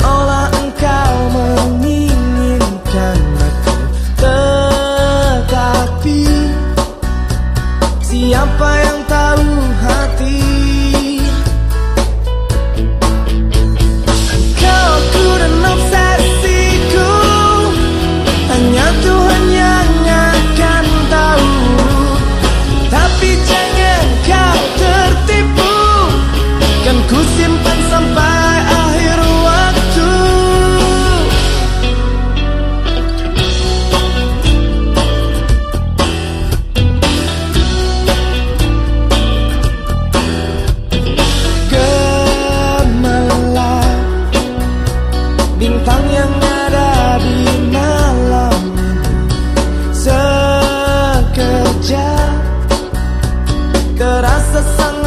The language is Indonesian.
Allah engkau menginginkan aku. Tetapi siapa yang tahu hati? coração.